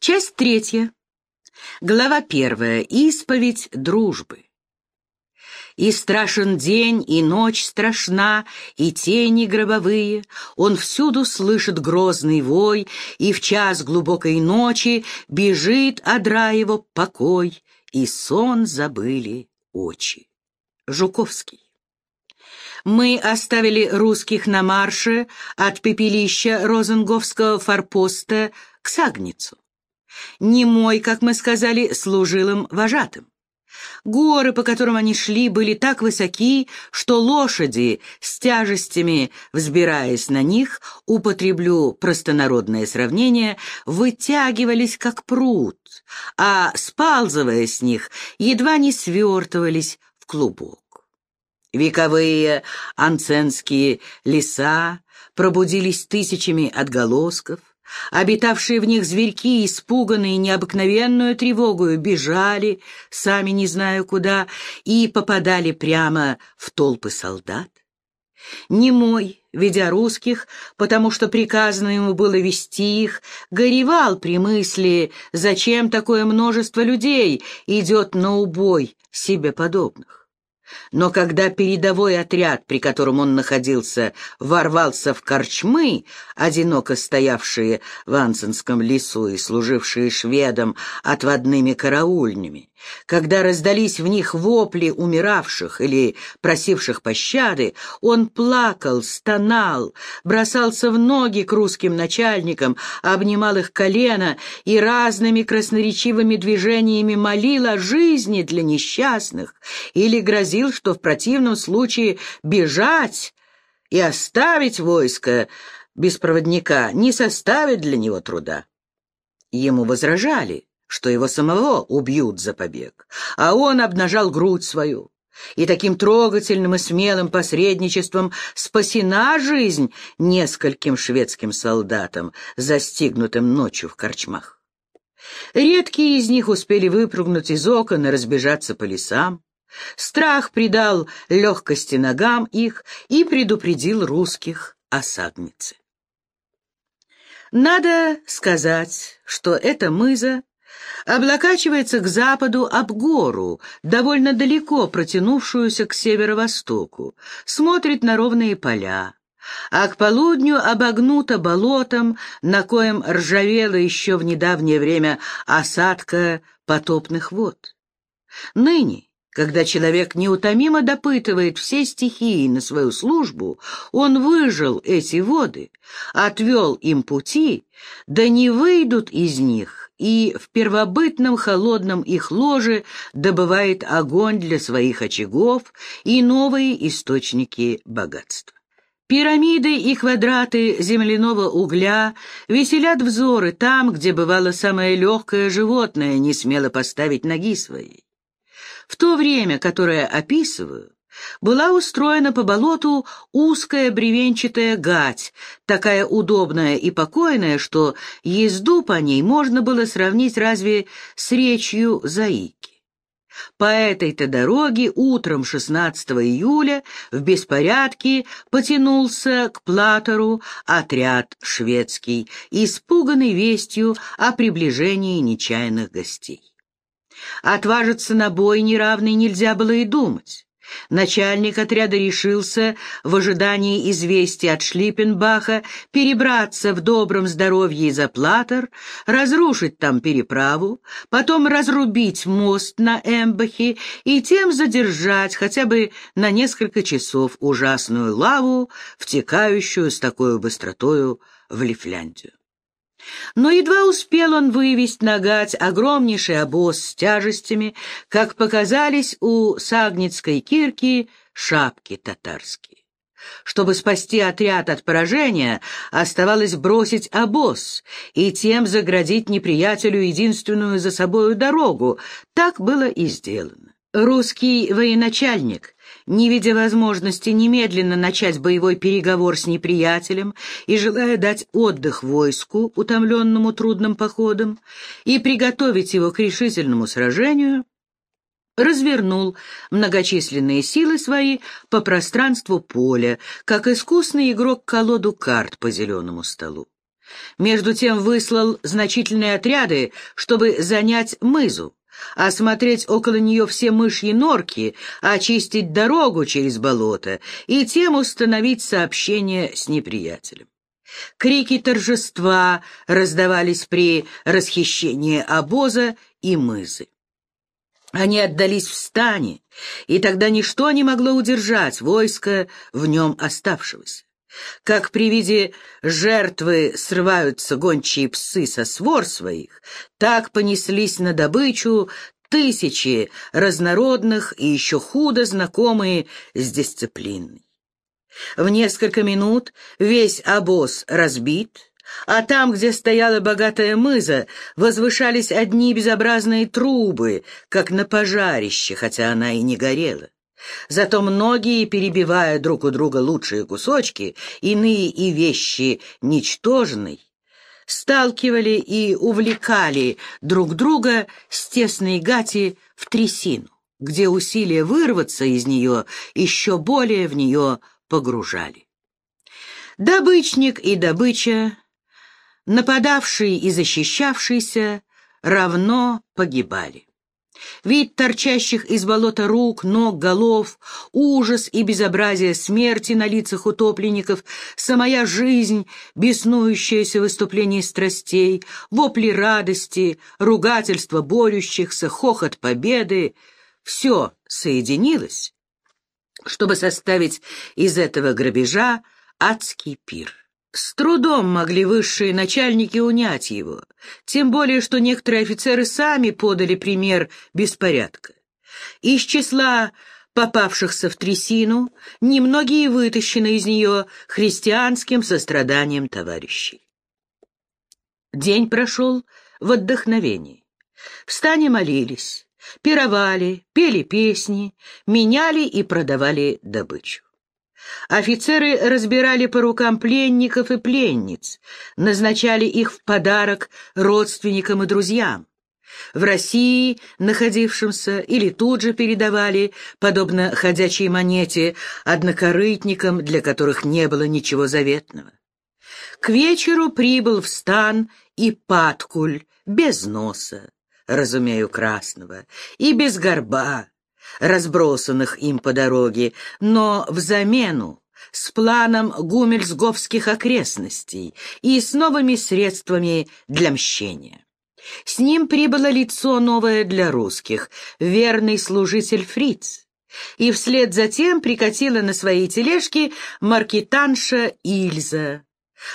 Часть третья. Глава первая. Исповедь дружбы. И страшен день, и ночь страшна, и тени гробовые. Он всюду слышит грозный вой, и в час глубокой ночи бежит одра его покой, и сон забыли очи. Жуковский. Мы оставили русских на марше от пепелища Розенговского форпоста к Сагницу. Немой, как мы сказали, служил им вожатым. Горы, по которым они шли, были так высоки, что лошади, с тяжестями взбираясь на них, употреблю простонародное сравнение, вытягивались как пруд, а, сползывая с них, едва не свертывались в клубок. Вековые анценские леса пробудились тысячами отголосков, Обитавшие в них зверьки, испуганные необыкновенную тревогою, бежали, сами не знаю куда, и попадали прямо в толпы солдат. Немой, ведя русских, потому что приказано ему было вести их, горевал при мысли, зачем такое множество людей идет на убой себе подобных. Но когда передовой отряд, при котором он находился, ворвался в корчмы, одиноко стоявшие в Ансенском лесу и служившие шведам отводными караульнями, когда раздались в них вопли умиравших или просивших пощады, он плакал, стонал, бросался в ноги к русским начальникам, обнимал их колено и разными красноречивыми движениями молил о жизни для несчастных или грозил, что в противном случае бежать и оставить войско без проводника не составит для него труда. Ему возражали — что его самого убьют за побег, а он обнажал грудь свою. И таким трогательным и смелым посредничеством спасена жизнь нескольким шведским солдатам, застигнутым ночью в корчмах. Редкие из них успели выпрыгнуть из окон и разбежаться по лесам. Страх придал легкости ногам их и предупредил русских о саднице. Надо сказать, что эта мыза облокачивается к западу об гору, довольно далеко протянувшуюся к северо-востоку, смотрит на ровные поля, а к полудню обогнута болотом, на коем ржавела еще в недавнее время осадка потопных вод. Ныне когда человек неутомимо допытывает все стихии на свою службу, он выжил эти воды, отвел им пути, да не выйдут из них, и в первобытном холодном их ложе добывает огонь для своих очагов и новые источники богатства. Пирамиды и квадраты земляного угля веселят взоры там, где бывало самое легкое животное не смело поставить ноги своей. В то время, которое описываю, была устроена по болоту узкая бревенчатая гать, такая удобная и покойная, что езду по ней можно было сравнить разве с речью Заики. По этой-то дороге утром 16 июля в беспорядке потянулся к Платору отряд шведский, испуганный вестью о приближении нечаянных гостей. Отважиться на бой неравный нельзя было и думать. Начальник отряда решился в ожидании известия от Шлиппенбаха перебраться в добром здоровье за Платер, разрушить там переправу, потом разрубить мост на Эмбахе и тем задержать хотя бы на несколько часов ужасную лаву, втекающую с такой быстротою в Лифляндию. Но едва успел он вывести на гать огромнейший обоз с тяжестями, как показались у Сагницкой кирки шапки татарские. Чтобы спасти отряд от поражения, оставалось бросить обоз и тем заградить неприятелю единственную за собою дорогу. Так было и сделано. Русский военачальник не видя возможности немедленно начать боевой переговор с неприятелем и желая дать отдых войску, утомленному трудным походом, и приготовить его к решительному сражению, развернул многочисленные силы свои по пространству поля, как искусный игрок колоду карт по зеленому столу. Между тем выслал значительные отряды, чтобы занять мызу, осмотреть около нее все мышьи норки, очистить дорогу через болото и тем установить сообщение с неприятелем. Крики торжества раздавались при расхищении обоза и мызы. Они отдались в стане, и тогда ничто не могло удержать войско в нем оставшегося. Как при виде жертвы срываются гончие псы со свор своих, так понеслись на добычу тысячи разнородных и еще худо знакомые с дисциплиной. В несколько минут весь обоз разбит, а там, где стояла богатая мыза, возвышались одни безобразные трубы, как на пожарище, хотя она и не горела. Зато многие, перебивая друг у друга лучшие кусочки, иные и вещи ничтожной, сталкивали и увлекали друг друга с тесной гати в трясину, где усилия вырваться из нее еще более в нее погружали. Добычник и добыча, нападавший и защищавшийся, равно погибали. Вид торчащих из болота рук, ног, голов, ужас и безобразие смерти на лицах утопленников, самая жизнь, беснующееся выступление страстей, вопли радости, ругательства борющихся, хохот победы — все соединилось, чтобы составить из этого грабежа адский пир. С трудом могли высшие начальники унять его, тем более, что некоторые офицеры сами подали пример беспорядка. Из числа попавшихся в трясину, немногие вытащены из нее христианским состраданием товарищей. День прошел в отдохновении. В стане молились, пировали, пели песни, меняли и продавали добычу. Офицеры разбирали по рукам пленников и пленниц, назначали их в подарок родственникам и друзьям. В России, находившимся, или тут же передавали, подобно ходячей монете, однокорытникам, для которых не было ничего заветного. К вечеру прибыл в стан и Паткуль, без носа, разумею, красного, и без горба, разбросанных им по дороге, но взамену с планом гумельсговских окрестностей и с новыми средствами для мщения. С ним прибыло лицо новое для русских, верный служитель Фриц, и вслед за тем прикатила на своей тележке маркетанша Ильза,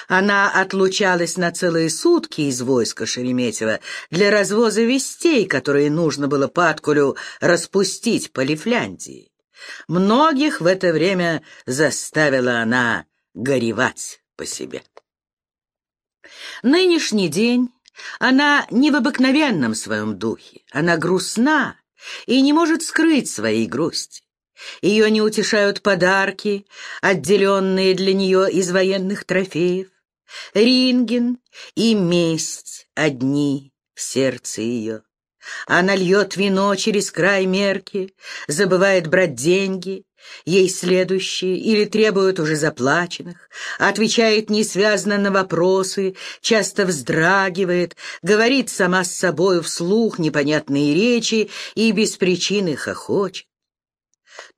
она отлучалась на целые сутки из войска Шереметьева для развоза вестей, которые нужно было Паткулю распустить по Лифляндии. Многих в это время заставила она горевать по себе. Нынешний день она не в обыкновенном своем духе, она грустна и не может скрыть своей грусти. Ее не утешают подарки, отделенные для нее из военных трофеев. Ринген и месть одни в сердце ее. Она льет вино через край мерки, забывает брать деньги, ей следующие или требуют уже заплаченных, отвечает несвязно на вопросы, часто вздрагивает, говорит сама с собою вслух непонятные речи и без причины хохочет.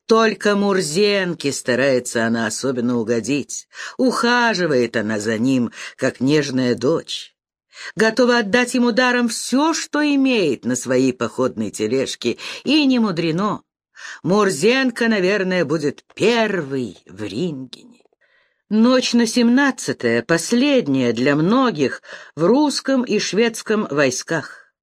Только Мурзенке старается она особенно угодить. Ухаживает она за ним, как нежная дочь. Готова отдать ему даром все, что имеет на своей походной тележке, и не мудрено. Мурзенко, наверное, будет первый в Рингене. Ночь на семнадцатое, последняя для многих в русском и шведском войсках.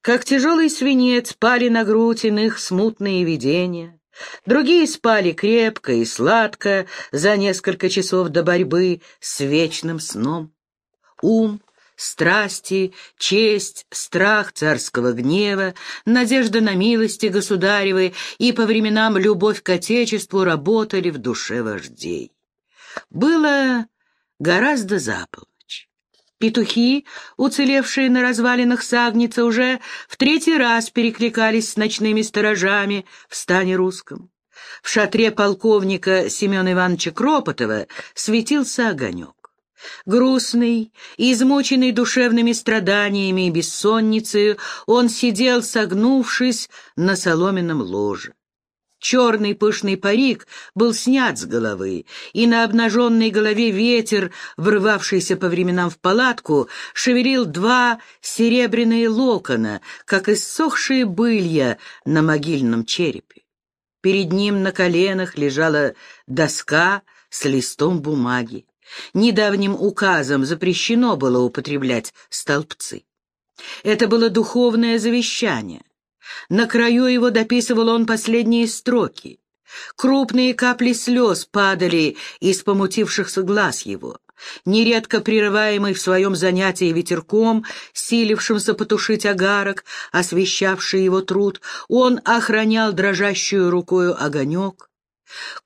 Как тяжелый свинец пали на грудь иных смутные видения. Другие спали крепко и сладко за несколько часов до борьбы с вечным сном. Ум, страсти, честь, страх царского гнева, надежда на милости государевы и по временам любовь к Отечеству работали в душе вождей. Было гораздо за Петухи, уцелевшие на развалинах Сагница, уже в третий раз перекликались с ночными сторожами в стане русском. В шатре полковника Семена Ивановича Кропотова светился огонек. Грустный, измученный душевными страданиями и бессонницей, он сидел, согнувшись на соломенном ложе. Черный пышный парик был снят с головы, и на обнаженной голове ветер, врывавшийся по временам в палатку, шевелил два серебряные локона, как иссохшие былья на могильном черепе. Перед ним на коленах лежала доска с листом бумаги. Недавним указом запрещено было употреблять столбцы. Это было духовное завещание. На краю его дописывал он последние строки. Крупные капли слез падали из помутившихся глаз его. Нередко прерываемый в своем занятии ветерком, силившимся потушить огарок, освещавший его труд, он охранял дрожащую рукою огонек,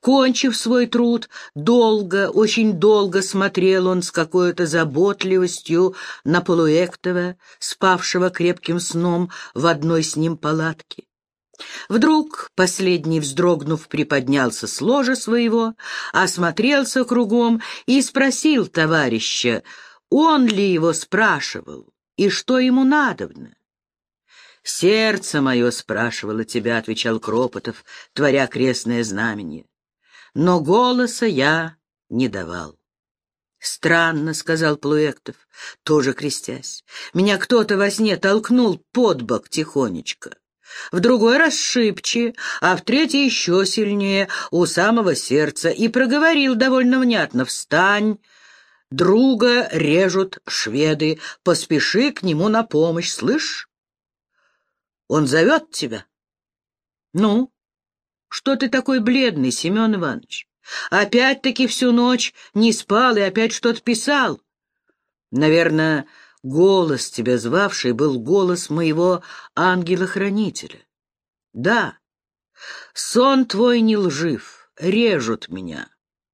Кончив свой труд, долго, очень долго смотрел он с какой-то заботливостью на Полуэктова, спавшего крепким сном в одной с ним палатке. Вдруг последний, вздрогнув, приподнялся с ложа своего, осмотрелся кругом и спросил товарища, он ли его спрашивал и что ему надобно. «Сердце мое спрашивало тебя», — отвечал Кропотов, творя крестное знамение. «Но голоса я не давал». «Странно», — сказал Плуэктов, тоже крестясь. «Меня кто-то во сне толкнул под бок тихонечко. В другой раз шибче, а в третий еще сильнее, у самого сердца, и проговорил довольно внятно «Встань!» Друга режут шведы, поспеши к нему на помощь, слышь? Он зовет тебя? Ну, что ты такой бледный, Семен Иванович? Опять-таки всю ночь не спал и опять что-то писал. Наверное, голос тебя звавший был голос моего ангела-хранителя. Да, сон твой не лжив, режут меня.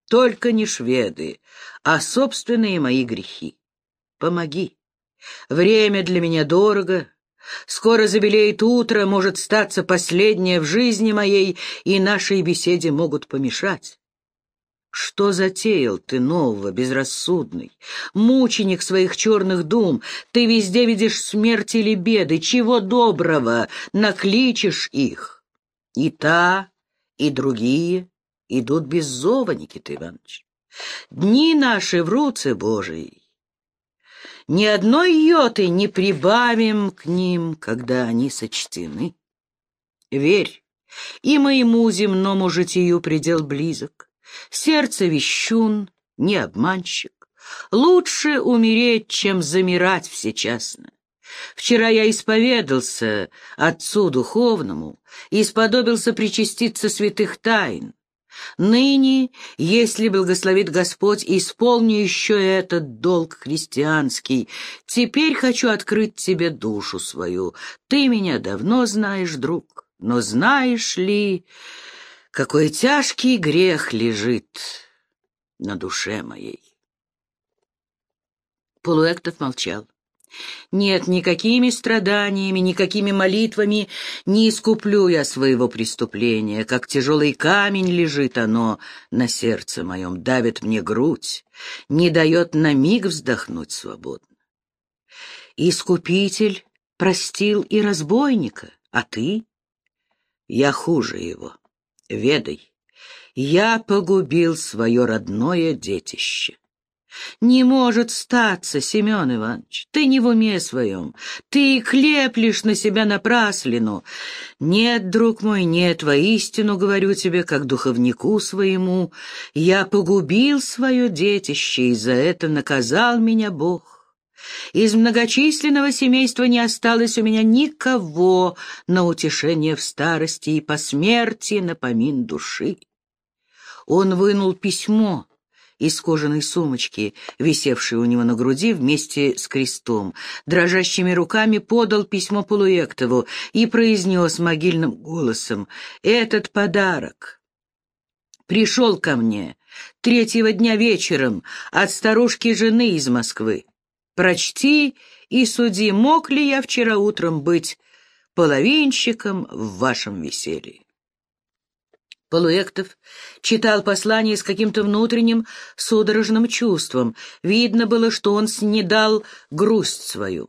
Только не шведы, а собственные мои грехи. Помоги. Время для меня дорого, Скоро забелеет утро, может статься последнее в жизни моей, и нашей беседе могут помешать. Что затеял ты нового, безрассудный? Мученик своих черных дум, ты везде видишь смерть или беды, чего доброго, накличешь их. И та, и другие идут без зова, Никита Иванович. Дни наши в руце Божией, ни одной йоты не прибавим к ним, когда они сочтены. Верь, и моему земному житию предел близок. Сердце вещун, не обманщик. Лучше умереть, чем замирать всечасно. Вчера я исповедался Отцу Духовному и сподобился причаститься святых тайн. Ныне, если благословит Господь, исполню еще этот долг христианский. Теперь хочу открыть тебе душу свою. Ты меня давно знаешь, друг, но знаешь ли, какой тяжкий грех лежит на душе моей? Полуэктов молчал. Нет, никакими страданиями, никакими молитвами не искуплю я своего преступления. Как тяжелый камень лежит оно на сердце моем, давит мне грудь, не дает на миг вздохнуть свободно. Искупитель простил и разбойника, а ты? Я хуже его. Ведай, я погубил свое родное детище. «Не может статься, Семен Иванович, ты не в уме своем, ты клеплешь на себя напраслину. Нет, друг мой, нет, воистину говорю тебе, как духовнику своему, я погубил свое детище, и за это наказал меня Бог». Из многочисленного семейства не осталось у меня никого на утешение в старости и по смерти напомин души. Он вынул письмо, из кожаной сумочки, висевшей у него на груди вместе с крестом. Дрожащими руками подал письмо Полуэктову и произнес могильным голосом «Этот подарок пришел ко мне третьего дня вечером от старушки жены из Москвы. Прочти и суди, мог ли я вчера утром быть половинщиком в вашем веселье». Полуэктов читал послание с каким-то внутренним судорожным чувством. Видно было, что он снедал грусть свою.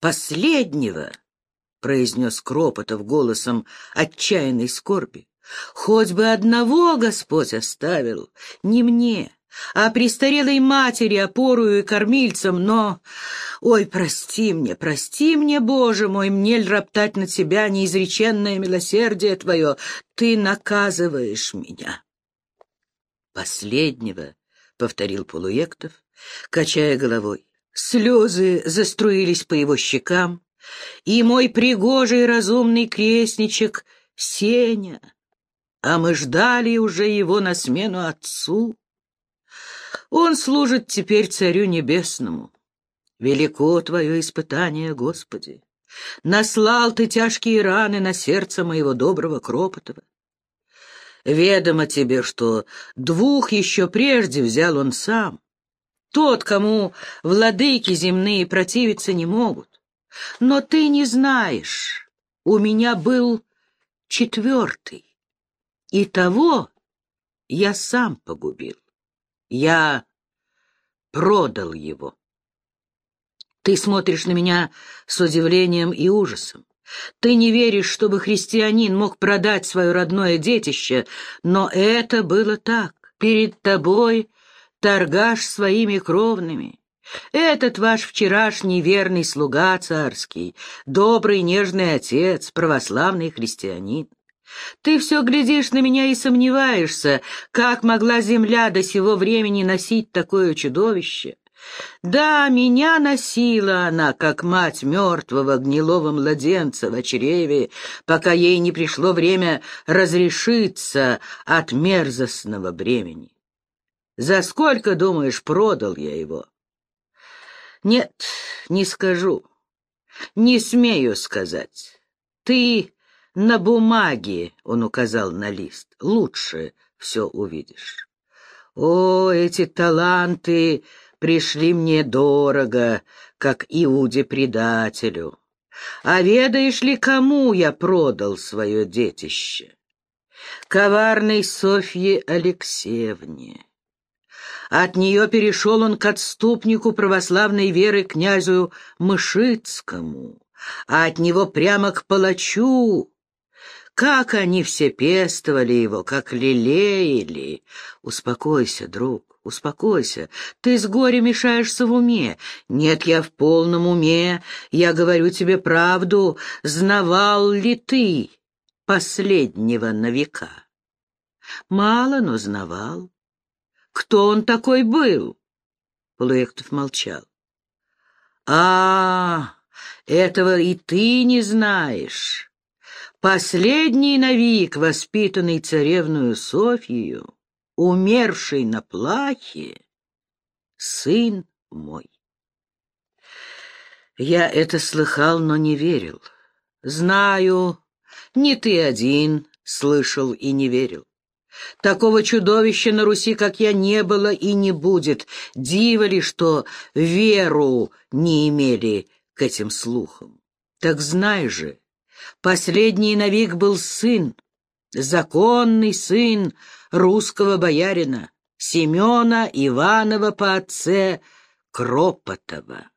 «Последнего!» — произнес Кропотов голосом отчаянной скорби. «Хоть бы одного Господь оставил, не мне, а престарелой матери, опорую и кормильцам, но... Ой, прости мне, прости мне, Боже мой, мне ль роптать на тебя неизреченное милосердие твое, ты наказываешь меня. Последнего, — повторил Полуектов, качая головой. Слезы заструились по его щекам, и мой пригожий разумный крестничек Сеня, а мы ждали уже его на смену отцу. Он служит теперь Царю Небесному. Велико твое испытание, Господи! Наслал ты тяжкие раны на сердце моего доброго Кропотова. Ведомо тебе, что двух еще прежде взял он сам, тот, кому владыки земные противиться не могут. Но ты не знаешь, у меня был четвертый, и того я сам погубил. Я продал его. Ты смотришь на меня с удивлением и ужасом. Ты не веришь, чтобы христианин мог продать свое родное детище, но это было так. Перед тобой торгаш своими кровными. Этот ваш вчерашний верный слуга царский, добрый нежный отец, православный христианин. Ты все глядишь на меня и сомневаешься, как могла земля до сего времени носить такое чудовище. Да, меня носила она, как мать мертвого гнилого младенца в чреве, пока ей не пришло время разрешиться от мерзостного бремени. За сколько, думаешь, продал я его? Нет, не скажу, не смею сказать. Ты на бумаге, — он указал на лист, — лучше все увидишь. О, эти таланты пришли мне дорого, как Иуде-предателю. А ведаешь ли, кому я продал свое детище? Коварной Софье Алексеевне. От нее перешел он к отступнику православной веры князю Мышицкому, а от него прямо к палачу, как они все пестовали его, как лелеяли. Успокойся, друг, успокойся. Ты с горя мешаешься в уме. Нет, я в полном уме. Я говорю тебе правду. Знавал ли ты последнего на века? Мало, но знавал. Кто он такой был? Полуэктов молчал. А, этого и ты не знаешь. Последний навик, воспитанный царевную Софию, умерший на плахе, сын мой. Я это слыхал, но не верил. Знаю, не ты один слышал и не верил. Такого чудовища на Руси, как я, не было и не будет. Диво ли, что веру не имели к этим слухам. Так знай же, Последний навик был сын, законный сын русского боярина, Семена Иванова по отце Кропотова.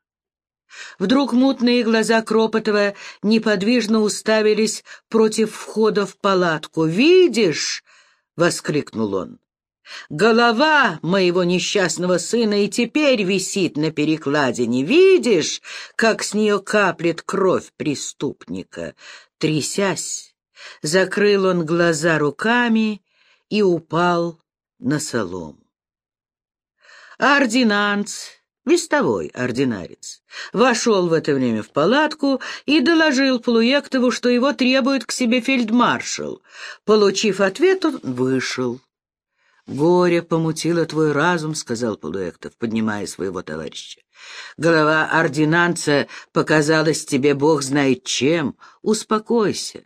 Вдруг мутные глаза Кропотова неподвижно уставились против входа в палатку. «Видишь?» — воскликнул он. Голова моего несчастного сына и теперь висит на перекладине. Видишь, как с нее каплет кровь преступника? Трясясь, закрыл он глаза руками и упал на солому. Ординанц, вестовой ординарец, вошел в это время в палатку и доложил Плуектову, что его требует к себе фельдмаршал. Получив ответ, он вышел. «Горе помутило твой разум», — сказал Полуэктов, поднимая своего товарища. «Голова ординанца показалась тебе бог знает чем. Успокойся.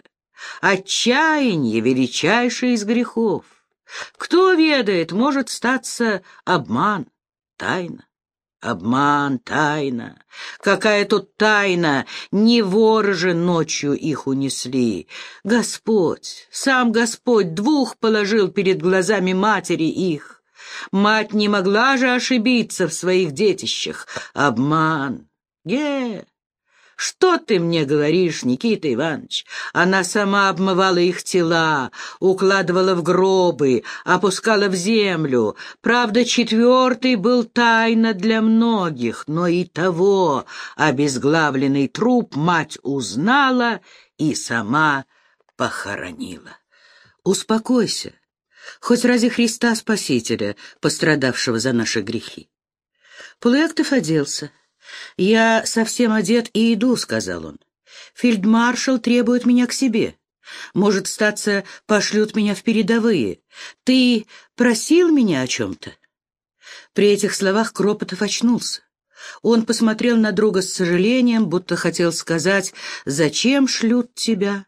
Отчаяние — величайшее из грехов. Кто ведает, может статься обман, тайна. Обман, тайна. Какая тут тайна? Не воры же ночью их унесли. Господь, сам Господь двух положил перед глазами матери их. Мать не могла же ошибиться в своих детищах. Обман. Ге, «Что ты мне говоришь, Никита Иванович? Она сама обмывала их тела, укладывала в гробы, опускала в землю. Правда, четвертый был тайна для многих, но и того обезглавленный труп мать узнала и сама похоронила. Успокойся, хоть ради Христа Спасителя, пострадавшего за наши грехи. Полуэктов оделся. «Я совсем одет и иду», — сказал он. «Фельдмаршал требует меня к себе. Может, статься, пошлют меня в передовые. Ты просил меня о чем-то?» При этих словах Кропотов очнулся. Он посмотрел на друга с сожалением, будто хотел сказать «Зачем шлют тебя?»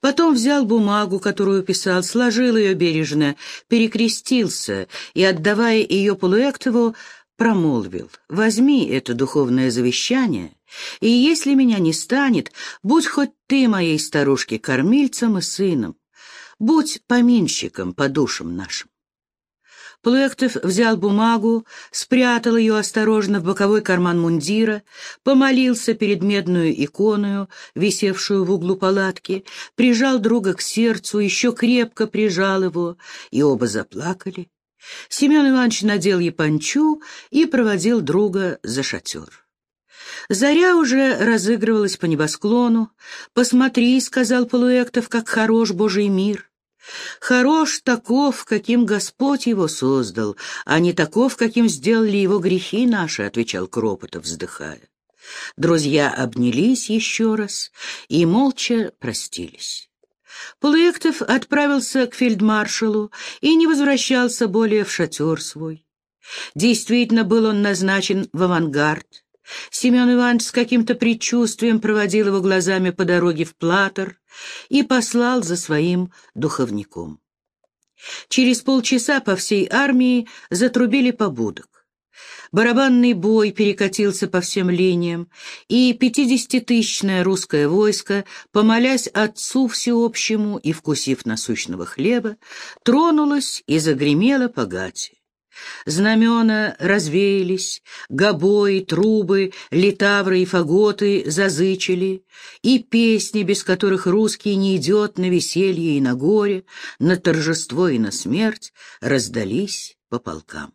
Потом взял бумагу, которую писал, сложил ее бережно, перекрестился и, отдавая ее Полуэктову, промолвил, «Возьми это духовное завещание, и если меня не станет, будь хоть ты моей старушке кормильцем и сыном, будь поминщиком по душам нашим». Плектов взял бумагу, спрятал ее осторожно в боковой карман мундира, помолился перед медную иконою, висевшую в углу палатки, прижал друга к сердцу, еще крепко прижал его, и оба заплакали. Семен Иванович надел япончу и проводил друга за шатер. Заря уже разыгрывалась по небосклону. «Посмотри», — сказал Полуэктов, — «как хорош Божий мир». «Хорош таков, каким Господь его создал, а не таков, каким сделали его грехи наши», — отвечал Кропотов, вздыхая. Друзья обнялись еще раз и молча простились. Полуэктов отправился к фельдмаршалу и не возвращался более в шатер свой. Действительно был он назначен в авангард. Семен Иванович с каким-то предчувствием проводил его глазами по дороге в Платер и послал за своим духовником. Через полчаса по всей армии затрубили побудок. Барабанный бой перекатился по всем линиям, и пятидесятитысячное русское войско, помолясь Отцу Всеобщему и вкусив насущного хлеба, тронулось и загремело по гате. Знамена развеялись, гобои, трубы, литавры и фаготы зазычили, и песни, без которых русский не идет на веселье и на горе, на торжество и на смерть, раздались по полкам.